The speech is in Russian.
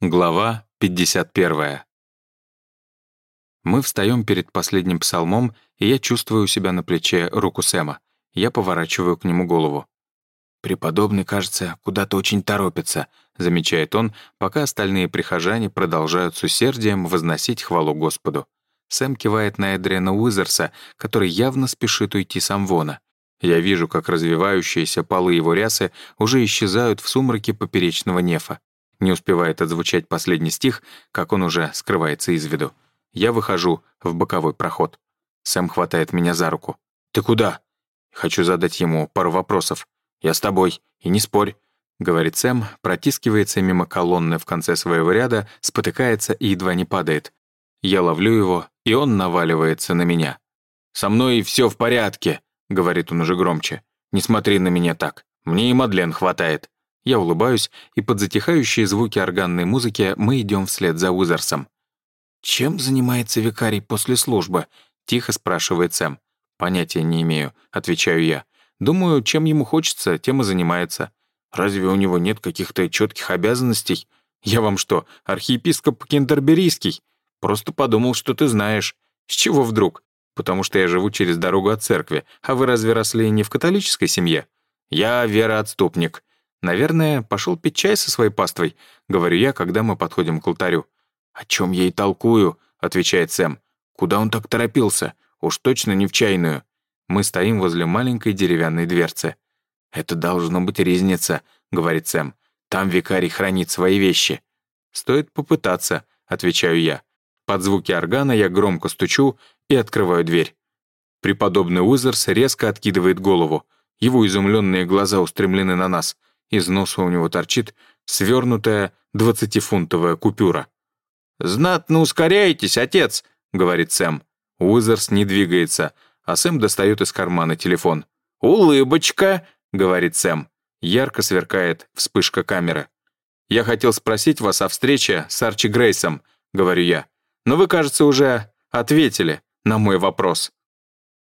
Глава 51. Мы встаем перед последним псалмом, и я чувствую у себя на плече руку Сэма. Я поворачиваю к нему голову. «Преподобный, кажется, куда-то очень торопится», — замечает он, пока остальные прихожане продолжают с усердием возносить хвалу Господу. Сэм кивает на Эдриана Уизерса, который явно спешит уйти с Амвона. Я вижу, как развивающиеся полы его рясы уже исчезают в сумраке поперечного нефа. Не успевает отзвучать последний стих, как он уже скрывается из виду. Я выхожу в боковой проход. Сэм хватает меня за руку. «Ты куда?» Хочу задать ему пару вопросов. «Я с тобой, и не спорь», — говорит Сэм, протискивается мимо колонны в конце своего ряда, спотыкается и едва не падает. Я ловлю его, и он наваливается на меня. «Со мной все в порядке», — говорит он уже громче. «Не смотри на меня так. Мне и Мадлен хватает». Я улыбаюсь, и под затихающие звуки органной музыки мы идем вслед за Уизерсом. «Чем занимается викарий после службы?» — тихо спрашивает Сэм. «Понятия не имею», — отвечаю я. «Думаю, чем ему хочется, тем и занимается. Разве у него нет каких-то четких обязанностей? Я вам что, архиепископ Кентерберийский? Просто подумал, что ты знаешь. С чего вдруг? Потому что я живу через дорогу от церкви, а вы разве росли не в католической семье? Я вероотступник. «Наверное, пошел пить чай со своей паствой», — говорю я, когда мы подходим к алтарю. «О чем я и толкую», — отвечает Сэм. «Куда он так торопился? Уж точно не в чайную». Мы стоим возле маленькой деревянной дверцы. «Это должно быть резница», — говорит Сэм. «Там викарий хранит свои вещи». «Стоит попытаться», — отвечаю я. Под звуки органа я громко стучу и открываю дверь. Преподобный Уизерс резко откидывает голову. Его изумленные глаза устремлены на нас — из носа у него торчит свернутая двадцатифунтовая купюра. «Знатно ускоряйтесь, отец!» — говорит Сэм. Уизерс не двигается, а Сэм достает из кармана телефон. «Улыбочка!» — говорит Сэм. Ярко сверкает вспышка камеры. «Я хотел спросить вас о встрече с Арчи Грейсом», — говорю я. «Но вы, кажется, уже ответили на мой вопрос».